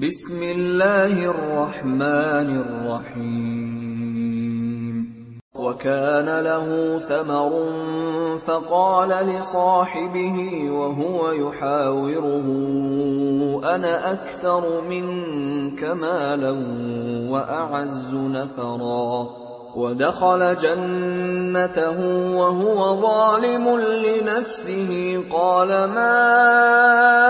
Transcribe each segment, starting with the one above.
بسم الله الرحمن الرحيم وكان له ثمر فقال لصاحبه وهو يحاوره أنا أكثر منك مالا واعز نفرا ودخل جنته وهو ظالم لنفسه قال ما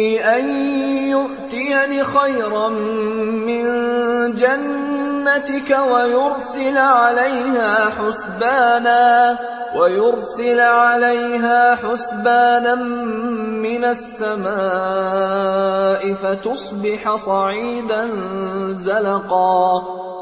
ان يؤتيني خيرا من جنتك ويرسل عليها حسبانا ويرسل عليها حسبانا من السماء فتصبح صعيدا زلقا.